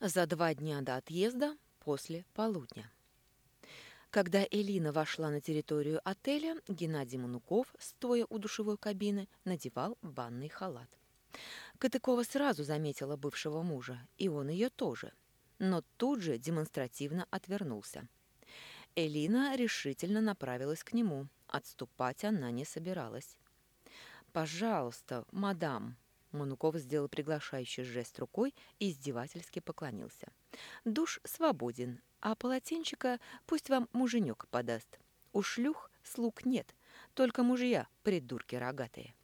За два дня до отъезда после полудня. Когда Элина вошла на территорию отеля, Геннадий Мануков, стоя у душевой кабины, надевал банный халат. Катыкова сразу заметила бывшего мужа, и он ее тоже, но тут же демонстративно отвернулся. Элина решительно направилась к нему. Отступать она не собиралась. «Пожалуйста, мадам!» Мануков сделал приглашающий жест рукой и издевательски поклонился. «Душ свободен, а полотенчика пусть вам муженек подаст. У шлюх слуг нет, только мужья, придурки рогатые».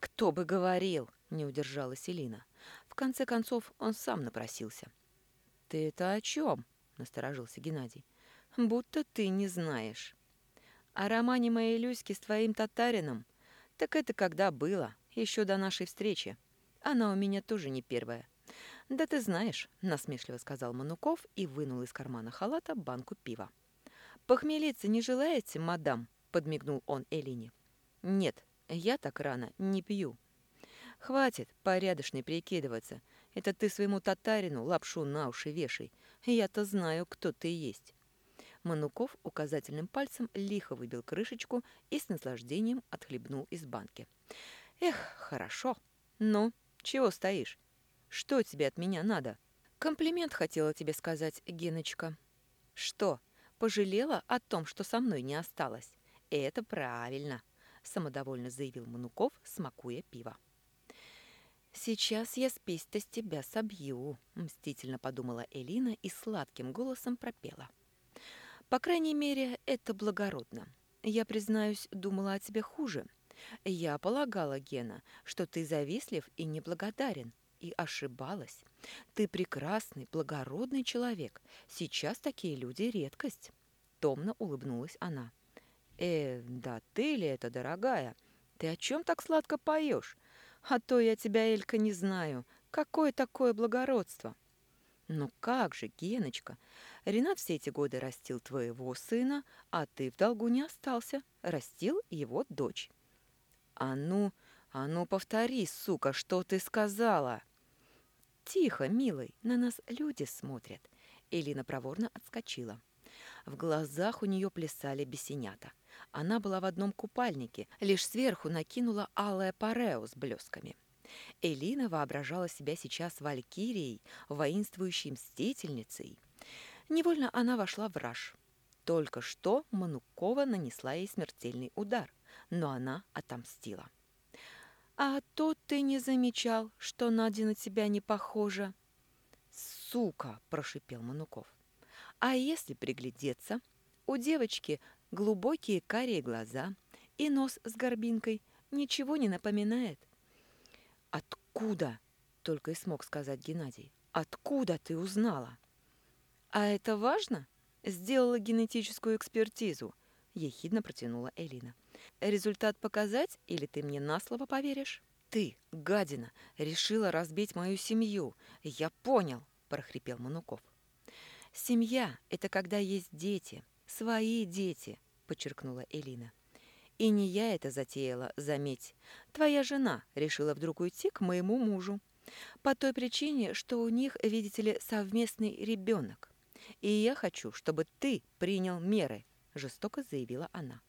«Кто бы говорил!» — не удержалась Элина. В конце концов, он сам напросился. «Ты это о чем?» — насторожился Геннадий. «Будто ты не знаешь». «О романе моей Люськи с твоим татарином? Так это когда было, еще до нашей встречи. Она у меня тоже не первая». «Да ты знаешь», — насмешливо сказал Мануков и вынул из кармана халата банку пива. «Похмелиться не желаете, мадам?» — подмигнул он Элине. «Нет, я так рано не пью». «Хватит порядочный прикидываться. Это ты своему татарину лапшу на уши вешай. Я-то знаю, кто ты есть». Мануков указательным пальцем лихо выбил крышечку и с наслаждением отхлебнул из банки. «Эх, хорошо. Ну, чего стоишь? Что тебе от меня надо?» «Комплимент хотела тебе сказать, Геночка». «Что, пожалела о том, что со мной не осталось?» «Это правильно», — самодовольно заявил Мануков, смакуя пиво. «Сейчас я спесь-то с тебя собью», — мстительно подумала Элина и сладким голосом пропела. «По крайней мере, это благородно. Я, признаюсь, думала о тебе хуже. Я полагала, Гена, что ты завистлив и неблагодарен, и ошибалась. Ты прекрасный, благородный человек. Сейчас такие люди — редкость». Томно улыбнулась она. «Э, да ты ли это, дорогая? Ты о чем так сладко поешь? А то я тебя, Элька, не знаю. Какое такое благородство? Ну как же, Геночка, Ренат все эти годы растил твоего сына, а ты в долгу не остался. Растил его дочь. А ну, а ну повтори, сука, что ты сказала? Тихо, милый, на нас люди смотрят. Элина проворно отскочила. В глазах у нее плясали бесенята. Она была в одном купальнике, лишь сверху накинула алое парео с блесками. Элина воображала себя сейчас валькирией, воинствующей мстительницей. Невольно она вошла в раж. Только что Манукова нанесла ей смертельный удар, но она отомстила. «А то ты не замечал, что Надя на тебя не похожа?» «Сука!» – прошипел Мануков. «А если приглядеться, у девочки глубокие карие глаза и нос с горбинкой ничего не напоминает. «Откуда?» — только и смог сказать Геннадий. «Откуда ты узнала?» «А это важно?» «Сделала генетическую экспертизу», — ехидно протянула Элина. «Результат показать, или ты мне на слово поверишь?» «Ты, гадина, решила разбить мою семью. Я понял», — прохрипел Мануков. «Семья — это когда есть дети, свои дети», — подчеркнула Элина. «И не я это затеяла, заметь. Твоя жена решила вдруг уйти к моему мужу. По той причине, что у них, видите ли, совместный ребенок. И я хочу, чтобы ты принял меры», — жестоко заявила она.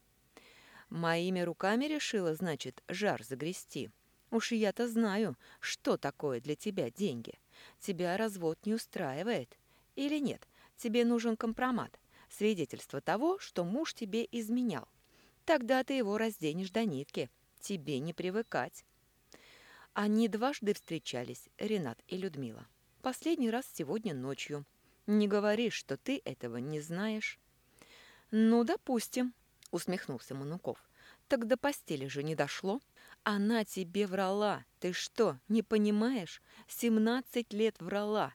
«Моими руками решила, значит, жар загрести. Уж я-то знаю, что такое для тебя деньги. Тебя развод не устраивает. Или нет, тебе нужен компромат, свидетельство того, что муж тебе изменял. Тогда ты его разденешь до нитки. Тебе не привыкать. Они дважды встречались, Ренат и Людмила. Последний раз сегодня ночью. Не говори, что ты этого не знаешь. Ну, допустим, усмехнулся Мануков. Так до постели же не дошло. Она тебе врала. Ты что, не понимаешь? Семнадцать лет врала.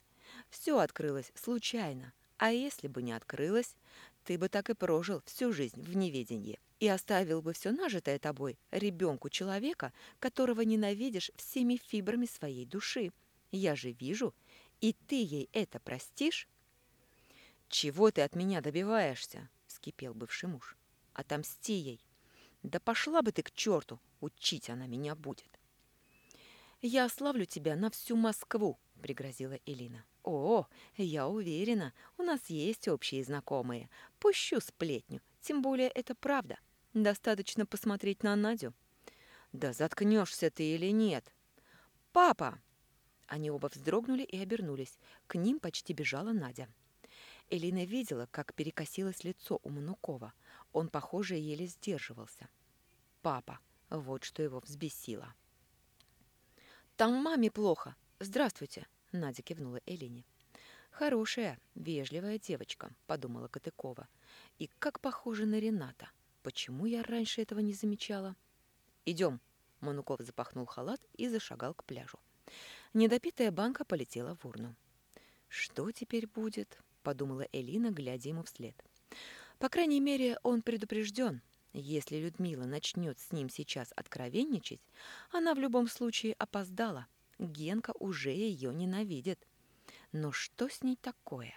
Все открылось случайно. А если бы не открылось, ты бы так и прожил всю жизнь в неведении и оставил бы все нажитое тобой ребенку человека, которого ненавидишь всеми фибрами своей души. Я же вижу, и ты ей это простишь? «Чего ты от меня добиваешься?» — вскипел бывший муж. «Отомсти ей. Да пошла бы ты к черту, учить она меня будет». «Я ославлю тебя на всю Москву», — пригрозила Элина. «О, я уверена, у нас есть общие знакомые. Пущу сплетню, тем более это правда. Достаточно посмотреть на Надю». «Да заткнешься ты или нет?» «Папа!» Они оба вздрогнули и обернулись. К ним почти бежала Надя. Элина видела, как перекосилось лицо у Манукова. Он, похоже, еле сдерживался. «Папа!» Вот что его взбесило. «Там маме плохо. Здравствуйте!» Надя кивнула Элине. «Хорошая, вежливая девочка», — подумала Катыкова. «И как похожа на Рената. Почему я раньше этого не замечала?» «Идем», — Мануков запахнул халат и зашагал к пляжу. Недопитая банка полетела в урну. «Что теперь будет?» — подумала Элина, глядя ему вслед. «По крайней мере, он предупрежден. Если Людмила начнет с ним сейчас откровенничать, она в любом случае опоздала. Генка уже ее ненавидит. Но что с ней такое?